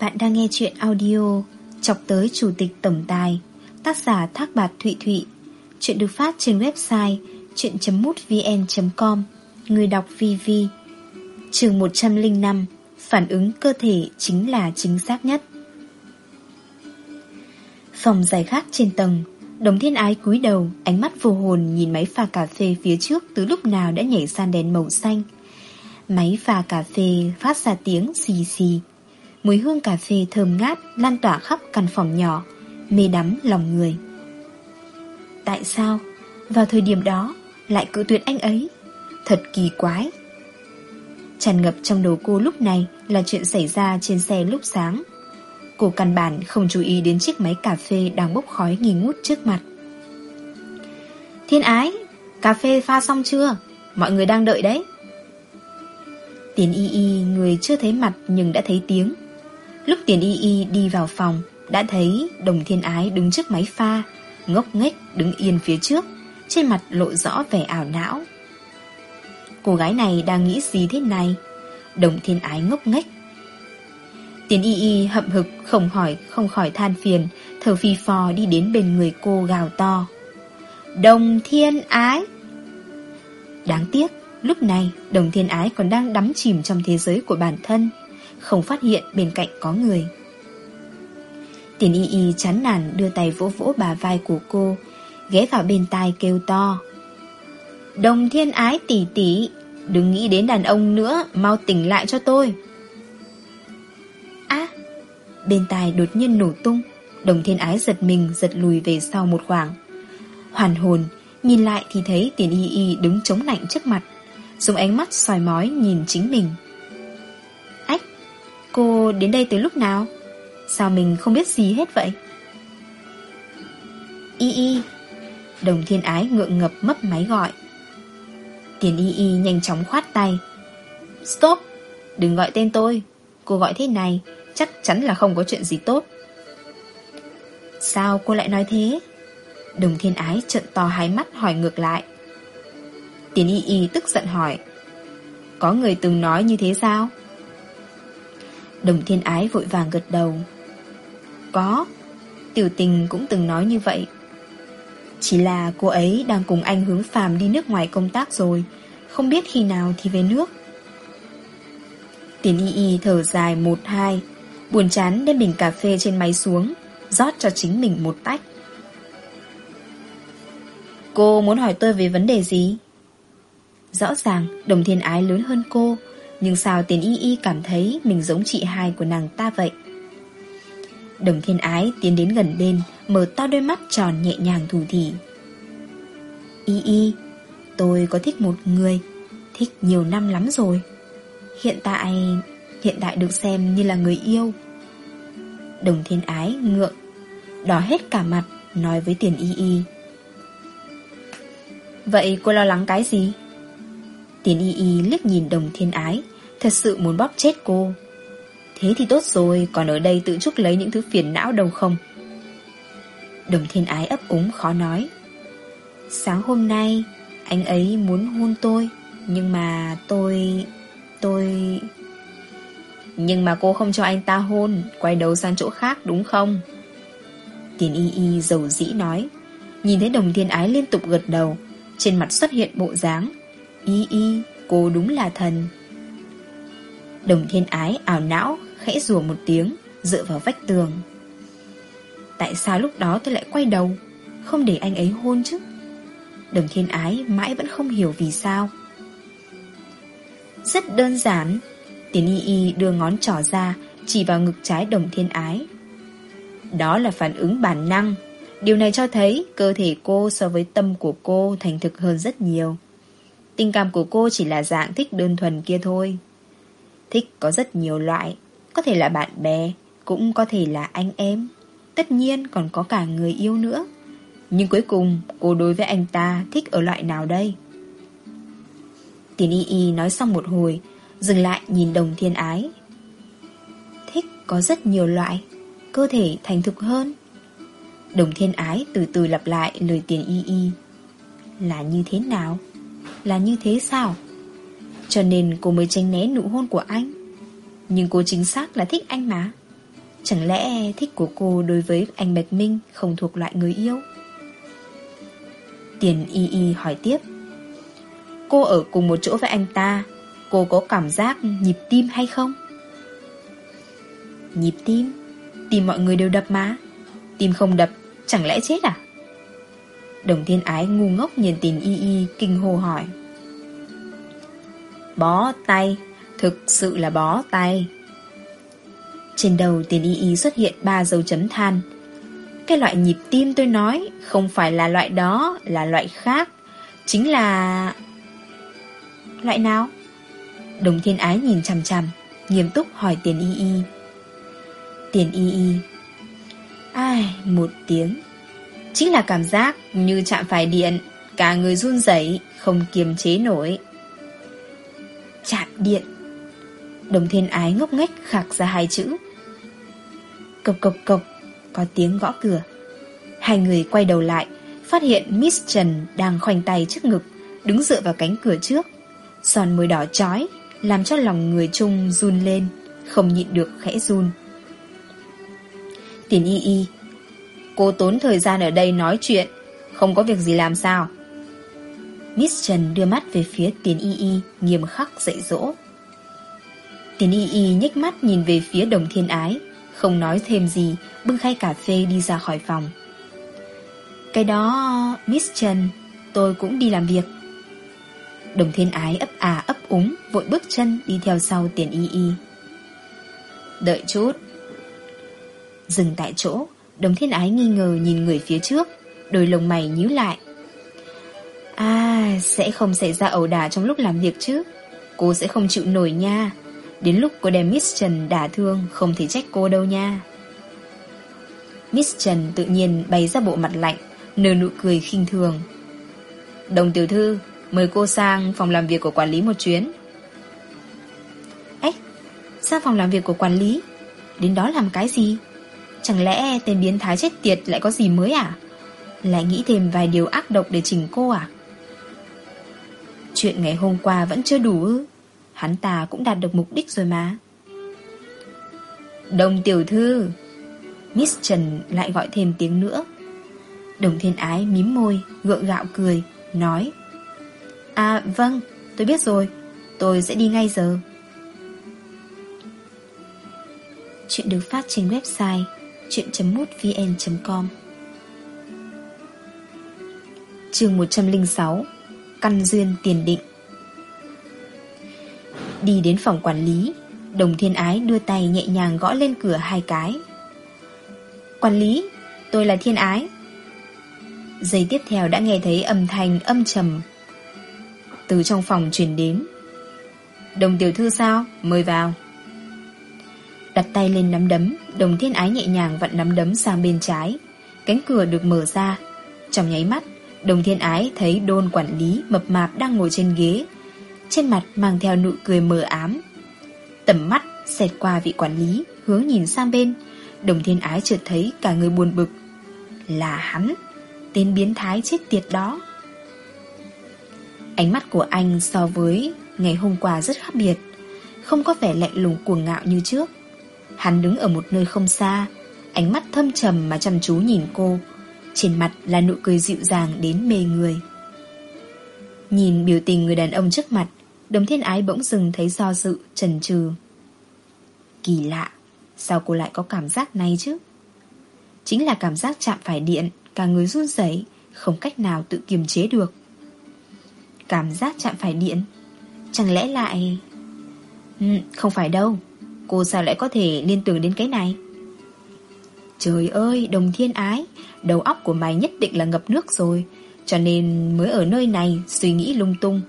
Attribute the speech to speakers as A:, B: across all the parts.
A: Bạn đang nghe chuyện audio Chọc tới Chủ tịch Tổng Tài Tác giả Thác Bạt Thụy Thụy. Chuyện được phát trên website chuyện.mútvn.com Người đọc VV Trường 105 Phản ứng cơ thể chính là chính xác nhất. Phòng giải khát trên tầng Đồng thiên ái cúi đầu, Ánh mắt vô hồn nhìn máy pha cà phê phía trước Từ lúc nào đã nhảy sang đèn màu xanh. Máy pha cà phê phát ra tiếng xì xì. Mùi hương cà phê thơm ngát lan tỏa khắp căn phòng nhỏ, mê đắm lòng người. Tại sao, vào thời điểm đó, lại cự tuyệt anh ấy? Thật kỳ quái. Tràn ngập trong đầu cô lúc này là chuyện xảy ra trên xe lúc sáng. Cô căn bản không chú ý đến chiếc máy cà phê đang bốc khói nghi ngút trước mặt. Thiên ái, cà phê pha xong chưa? Mọi người đang đợi đấy. Tiến y y người chưa thấy mặt nhưng đã thấy tiếng Lúc tiền y y đi vào phòng, Đã thấy đồng thiên ái đứng trước máy pha, Ngốc nghếch đứng yên phía trước, Trên mặt lộ rõ vẻ ảo não. Cô gái này đang nghĩ gì thế này? Đồng thiên ái ngốc nghếch. Tiền y y hậm hực không hỏi, không khỏi than phiền, Thở phi phò đi đến bên người cô gào to. Đồng thiên ái! Đáng tiếc, Lúc này đồng thiên ái còn đang đắm chìm trong thế giới của bản thân không phát hiện bên cạnh có người. Tiền y y chán nản đưa tay vỗ vỗ bà vai của cô, ghé vào bên tai kêu to. Đồng thiên ái tỷ tỷ, đừng nghĩ đến đàn ông nữa, mau tỉnh lại cho tôi. Á, bên tai đột nhiên nổ tung, đồng thiên ái giật mình giật lùi về sau một khoảng. Hoàn hồn, nhìn lại thì thấy tiền y y đứng chống lạnh trước mặt, dùng ánh mắt soi mói nhìn chính mình. Cô đến đây từ lúc nào? Sao mình không biết gì hết vậy? Y y, Đồng thiên ái ngượng ngập mấp máy gọi. Tiền y y nhanh chóng khoát tay. Stop, Đừng gọi tên tôi. Cô gọi thế này, Chắc chắn là không có chuyện gì tốt. Sao cô lại nói thế? Đồng thiên ái trợn to hai mắt hỏi ngược lại. Tiền y y tức giận hỏi. Có người từng nói như thế sao? Đồng thiên ái vội vàng gật đầu. Có, Tiểu tình cũng từng nói như vậy. Chỉ là cô ấy đang cùng anh hướng phàm đi nước ngoài công tác rồi, Không biết khi nào thì về nước. Tiền y y thở dài một hai, Buồn chán đem bình cà phê trên máy xuống, rót cho chính mình một tách. Cô muốn hỏi tôi về vấn đề gì? Rõ ràng đồng thiên ái lớn hơn cô nhưng sao tiền y y cảm thấy Mình giống chị hai của nàng ta vậy? Đồng thiên ái tiến đến gần bên, Mở to đôi mắt tròn nhẹ nhàng thủ thỉ Y y, Tôi có thích một người, Thích nhiều năm lắm rồi. Hiện tại Hiện tại được xem như là người yêu. Đồng thiên ái ngượng, Đỏ hết cả mặt, Nói với tiền y y. Vậy cô lo lắng cái gì? Tiền y y liếc nhìn đồng thiên ái, Thật sự muốn bóp chết cô. Thế thì tốt rồi, Còn ở đây tự chúc lấy những thứ phiền não đâu không? Đồng thiên ái ấp úng khó nói. Sáng hôm nay, Anh ấy muốn hôn tôi, Nhưng mà tôi Tôi, Nhưng mà cô không cho anh ta hôn, Quay đầu sang chỗ khác đúng không? Tiền y y dầu dĩ nói. Nhìn thấy đồng thiên ái liên tục gật đầu, Trên mặt xuất hiện bộ dáng. Y y, cô đúng là thần. Đồng thiên ái ảo não Khẽ rùa một tiếng Dựa vào vách tường. Tại sao lúc đó tôi lại quay đầu? Không để anh ấy hôn chứ? Đồng thiên ái mãi vẫn không hiểu vì sao. Rất đơn giản Tiến y y đưa ngón trỏ ra Chỉ vào ngực trái đồng thiên ái. Đó là phản ứng bản năng. Điều này cho thấy cơ thể cô so với tâm của cô thành thực hơn rất nhiều. Tình cảm của cô chỉ là dạng thích đơn thuần kia thôi. Thích có rất nhiều loại, có thể là bạn bè, cũng có thể là anh em. Tất nhiên còn có cả người yêu nữa. Nhưng cuối cùng cô đối với anh ta thích ở loại nào đây? Tiền y y nói xong một hồi, dừng lại nhìn đồng thiên ái. Thích có rất nhiều loại, cơ thể thành thục hơn. Đồng thiên ái từ từ lặp lại lời tiền y y. Là như thế nào? Là như thế sao? Cho nên cô mới tránh né nụ hôn của anh Nhưng cô chính xác là thích anh mà Chẳng lẽ thích của cô đối với anh Bạch Minh không thuộc loại người yêu? Tiền y y hỏi tiếp Cô ở cùng một chỗ với anh ta, Cô có cảm giác nhịp tim hay không? Nhịp tim? Tim mọi người đều đập mà Tim không đập, Chẳng lẽ chết à? Đồng thiên ái ngu ngốc nhìn tiền y y kinh hô hỏi. Bó tay Thực sự là bó tay. Trên đầu tiền y y xuất hiện ba dấu chấm than. Cái loại nhịp tim tôi nói Không phải là loại đó Là loại khác. Chính là... Loại nào? Đồng thiên ái nhìn chằm chằm Nghiêm túc hỏi tiền y y. Tiền y y. Ai, một tiếng. Chính là cảm giác như chạm phải điện, Cả người run rẩy, Không kiềm chế nổi. Chạm điện. Đồng thiên ái ngốc nghếch khạc ra hai chữ. Cộc cộc cộc, Có tiếng gõ cửa. Hai người quay đầu lại, Phát hiện Miss Trần đang khoanh tay trước ngực, Đứng dựa vào cánh cửa trước. Son môi đỏ chói, Làm cho lòng người chung run lên, Không nhịn được khẽ run. Tiền y y Cô tốn thời gian ở đây nói chuyện. Không có việc gì làm sao? Miss Trần đưa mắt về phía tiền y y, Nghiêm khắc dạy dỗ. Tiền y y nhếch mắt nhìn về phía đồng thiên ái, Không nói thêm gì, Bưng khay cà phê đi ra khỏi phòng. Cái đó, Miss Trần, Tôi cũng đi làm việc. Đồng thiên ái ấp à ấp úng, Vội bước chân đi theo sau tiền y y. Đợi chút. Dừng tại chỗ. Đồng thiên ái nghi ngờ nhìn người phía trước, Đôi lồng mày nhíu lại. À sẽ không xảy ra ẩu đả trong lúc làm việc chứ? Cô sẽ không chịu nổi nha. Đến lúc cô đem Miss Trần đả thương, Không thể trách cô đâu nha. Miss Trần tự nhiên bày ra bộ mặt lạnh, Nở nụ cười khinh thường. Đồng tiểu thư, Mời cô sang phòng làm việc của quản lý một chuyến. Ếch Sang phòng làm việc của quản lý? Đến đó làm cái gì? Chẳng lẽ tên biến thái chết tiệt lại có gì mới à? Lại nghĩ thêm vài điều ác độc để chỉnh cô à? Chuyện ngày hôm qua vẫn chưa đủ ư? Hắn ta cũng đạt được mục đích rồi mà. Đồng tiểu thư, Miss Trần lại gọi thêm tiếng nữa. Đồng thiên ái mím môi, Gượng gạo cười, Nói. À vâng tôi biết rồi, Tôi sẽ đi ngay giờ. Chuyện được phát trên website chuyện.mútvn.com Chương 106 Căn duyên tiền định. Đi đến phòng quản lý, Đồng thiên ái đưa tay nhẹ nhàng gõ lên cửa hai cái. Quản lý, Tôi là thiên ái. Giây tiếp theo đã nghe thấy âm thanh âm trầm Từ trong phòng truyền đến. Đồng tiểu thư sao? Mời vào. Đặt tay lên nắm đấm, Đồng thiên ái nhẹ nhàng vặn nắm đấm sang bên trái. Cánh cửa được mở ra. Trong nháy mắt, Đồng thiên ái thấy đôn quản lý mập mạp đang ngồi trên ghế. Trên mặt mang theo nụ cười mờ ám. Tầm mắt xẹt qua vị quản lý, Hướng nhìn sang bên. Đồng thiên ái chợt thấy cả người buồn bực. Là hắn, Tên biến thái chết tiệt đó. Ánh mắt của anh so với Ngày hôm qua rất khác biệt. Không có vẻ lạnh lùng cuồng ngạo như trước. Hắn đứng ở một nơi không xa Ánh mắt thâm trầm mà chăm chú nhìn cô. Trên mặt là nụ cười dịu dàng đến mê người. Nhìn biểu tình người đàn ông trước mặt Đồng thiên ái bỗng dừng thấy do dự, trần trừ Kỳ lạ Sao cô lại có cảm giác này chứ? Chính là cảm giác chạm phải điện Cả người run rẩy Không cách nào tự kiềm chế được. Cảm giác chạm phải điện Chẳng lẽ lại ừ, Không phải đâu. Cô sao lại có thể liên tưởng đến cái này? Trời ơi đồng thiên ái Đầu óc của mày nhất định là ngập nước rồi Cho nên mới ở nơi này Suy nghĩ lung tung.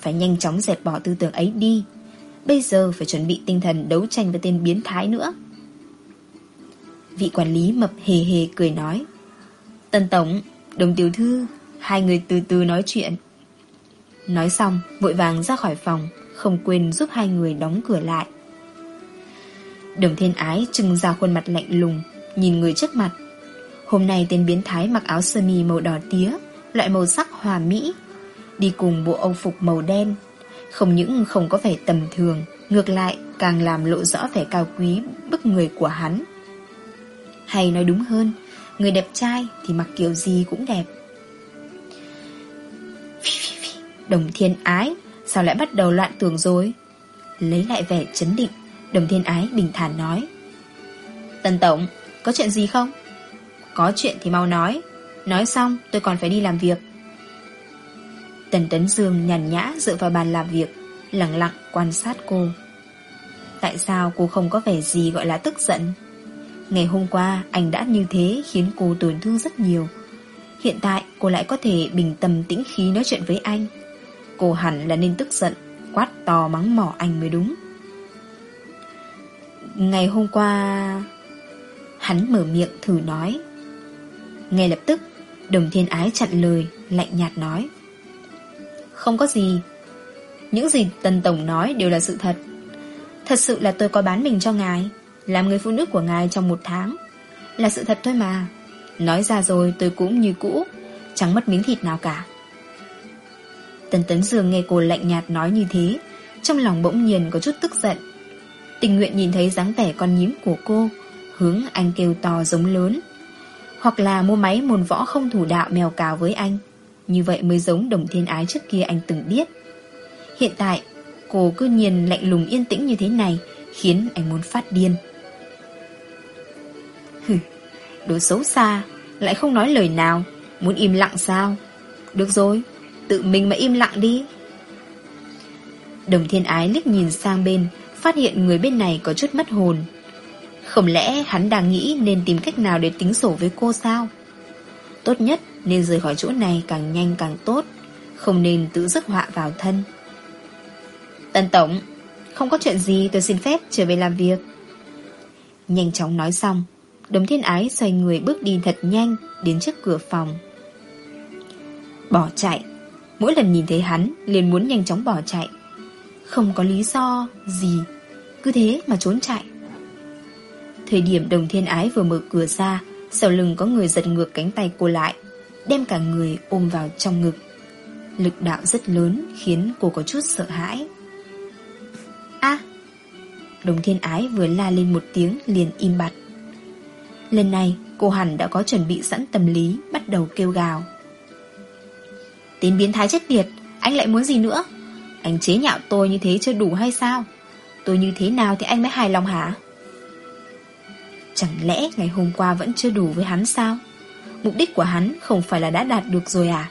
A: Phải nhanh chóng dẹp bỏ tư tưởng ấy đi Bây giờ phải chuẩn bị tinh thần đấu tranh với tên biến thái nữa. Vị quản lý mập hề hề cười nói Tân Tổng, đồng tiểu thư Hai người từ từ nói chuyện. Nói xong vội vàng ra khỏi phòng Không quên giúp hai người đóng cửa lại. Đồng thiên ái trưng ra khuôn mặt lạnh lùng, Nhìn người trước mặt. Hôm nay tên biến thái mặc áo sơ mi màu đỏ tía, Loại màu sắc hòa mỹ, Đi cùng bộ âu phục màu đen. Không những không có vẻ tầm thường, Ngược lại càng làm lộ rõ vẻ cao quý, bức người của hắn. Hay nói đúng hơn, Người đẹp trai thì mặc kiểu gì cũng đẹp. Đồng thiên ái, Sao lại bắt đầu loạn tưởng rồi? Lấy lại vẻ chấn định. Đồng thiên ái bình thản nói. Tần Tổng, Có chuyện gì không? Có chuyện thì mau nói. Nói xong, tôi còn phải đi làm việc. Tần Tấn Dương nhàn nhã dựa vào bàn làm việc, Lặng lặng quan sát cô. Tại sao cô không có vẻ gì gọi là tức giận? Ngày hôm qua, anh đã như thế khiến cô tổn thương rất nhiều. Hiện tại, cô lại có thể bình tâm tĩnh khí nói chuyện với anh. Cô hẳn là nên tức giận, Quát to mắng mỏ anh mới đúng. Ngày hôm qua, Hắn mở miệng thử nói. Ngay lập tức, Đồng thiên ái chặn lời, Lạnh nhạt nói. Không có gì. Những gì Tần Tổng nói đều là sự thật. Thật sự là tôi có bán mình cho ngài, Làm người phụ nữ của ngài trong một tháng. Là sự thật thôi mà. Nói ra rồi, tôi cũng như cũ, Chẳng mất miếng thịt nào cả. Tần Tấn Dương nghe cô lạnh nhạt nói như thế, Trong lòng bỗng nhiên có chút tức giận. Tình nguyện nhìn thấy dáng vẻ con nhím của cô, Hướng anh kêu to giống lớn. Hoặc là mua máy môn võ không thủ đạo mèo cào với anh, Như vậy mới giống đồng thiên ái trước kia anh từng biết. Hiện tại, Cô cứ nhìn lạnh lùng yên tĩnh như thế này, Khiến anh muốn phát điên. Hừ, Đồ xấu xa, Lại không nói lời nào, Muốn im lặng sao? Được rồi, Tự mình mà im lặng đi. Đồng thiên ái liếc nhìn sang bên Phát hiện người bên này có chút mất hồn. Không lẽ hắn đang nghĩ Nên tìm cách nào để tính sổ với cô sao? Tốt nhất Nên rời khỏi chỗ này càng nhanh càng tốt, Không nên tự rước họa vào thân. Tần Tổng, Không có chuyện gì, tôi xin phép trở về làm việc. Nhanh chóng nói xong Đồng thiên ái xoay người bước đi thật nhanh Đến trước cửa phòng. Bỏ chạy. Mỗi lần nhìn thấy hắn, liền muốn nhanh chóng bỏ chạy. Không có lý do gì, Cứ thế mà trốn chạy. Thời điểm đồng thiên ái vừa mở cửa ra, Sau lưng có người giật ngược cánh tay cô lại, Đem cả người ôm vào trong ngực. Lực đạo rất lớn Khiến cô có chút sợ hãi. A! Đồng thiên ái vừa la lên một tiếng liền im bặt. Lần này, cô hẳn đã có chuẩn bị sẵn tâm lý, Bắt đầu kêu gào. Tên biến thái chết tiệt, Anh lại muốn gì nữa? Anh chế nhạo tôi như thế chưa đủ hay sao? Tôi như thế nào thì anh mới hài lòng hả? Chẳng lẽ ngày hôm qua vẫn chưa đủ với hắn sao? Mục đích của hắn không phải là đã đạt được rồi à?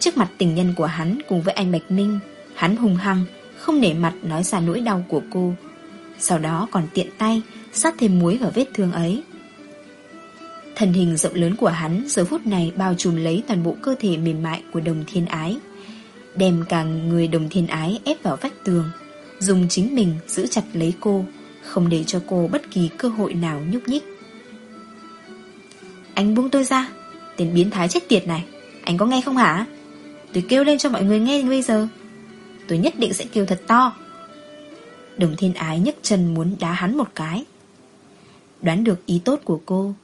A: Trước mặt tình nhân của hắn cùng với anh Bạch Minh, Hắn hùng hăng, Không nể mặt nói ra nỗi đau của cô. Sau đó còn tiện tay, Sát thêm muối vào vết thương ấy. Thần hình rộng lớn của hắn giờ phút này bao trùm lấy toàn bộ cơ thể mềm mại của đồng thiên ái. Đem cả người đồng thiên ái ép vào vách tường, dùng chính mình giữ chặt lấy cô, không để cho cô bất kỳ cơ hội nào nhúc nhích. Anh buông tôi ra, tên biến thái chết tiệt này, anh có nghe không hả? Tôi kêu lên cho mọi người nghe bây giờ. Tôi nhất định sẽ kêu thật to. Đồng thiên ái nhấc chân muốn đá hắn một cái. Đoán được ý tốt của cô,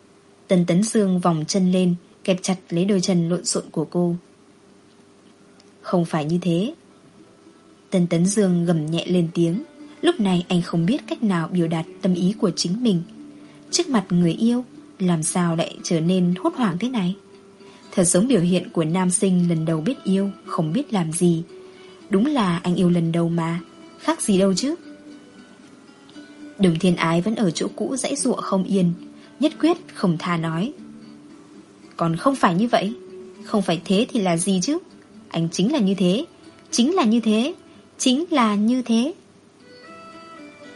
A: Tần Tấn Dương vòng chân lên Kẹp chặt lấy đôi chân lộn xộn của cô không phải như thế. Tần Tấn Dương gầm nhẹ lên tiếng. Lúc này anh không biết cách nào biểu đạt tâm ý của chính mình. Trước mặt người yêu, Làm sao lại trở nên hốt hoảng thế này? Thật giống biểu hiện của nam sinh lần đầu biết yêu, Không biết làm gì. Đúng là anh yêu lần đầu mà. Khác gì đâu chứ. Đường thiên ái vẫn ở chỗ cũ dãy ruộng không yên, Nhất quyết không tha nói. Còn không phải như vậy. Không phải thế thì là gì chứ? Anh chính là như thế. Chính là như thế. Chính là như thế.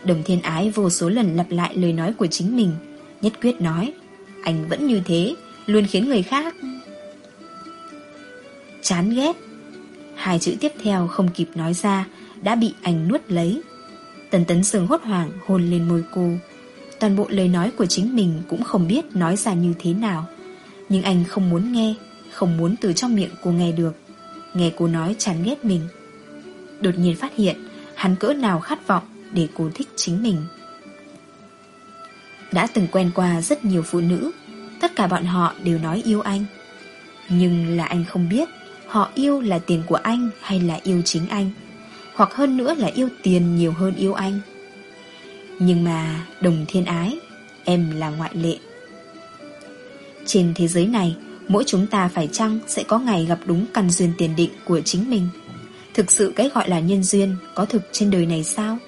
A: Đồng thiên ái vô số lần lặp lại lời nói của chính mình, Nhất quyết nói, Anh vẫn như thế, Luôn khiến người khác Chán ghét. Hai chữ tiếp theo không kịp nói ra, Đã bị anh nuốt lấy. Tần tấn sương hốt hoảng hôn lên môi cô. Toàn bộ lời nói của chính mình cũng không biết nói ra như thế nào. Nhưng anh không muốn nghe, Không muốn từ trong miệng cô nghe được. Nghe cô nói chán ghét mình. Đột nhiên phát hiện, Hắn cỡ nào khát vọng để cô thích chính mình. Đã từng quen qua rất nhiều phụ nữ, Tất cả bọn họ đều nói yêu anh. Nhưng là anh không biết, Họ yêu là tiền của anh hay là yêu chính anh, Hoặc hơn nữa là yêu tiền nhiều hơn yêu anh. Nhưng mà đồng thiên ái, Em là ngoại lệ. Trên thế giới này Mỗi chúng ta phải chăng sẽ có ngày gặp đúng căn duyên tiền định của chính mình? Thực sự cái gọi là nhân duyên Có thực trên đời này sao?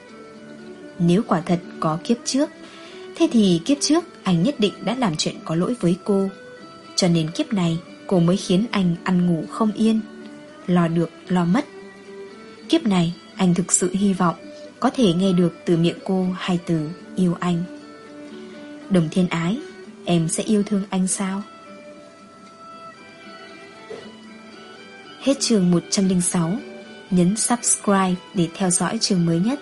A: Nếu quả thật có kiếp trước, Thế thì kiếp trước anh nhất định đã làm chuyện có lỗi với cô. Cho nên kiếp này, cô mới khiến anh ăn ngủ không yên, Lo được, lo mất. Kiếp này, anh thực sự hy vọng Có thể nghe được từ miệng cô hai từ yêu anh. Đồng thiên ái, Em sẽ yêu thương anh sao? Hết trường 106 Nhấn subscribe để theo dõi trường mới nhất.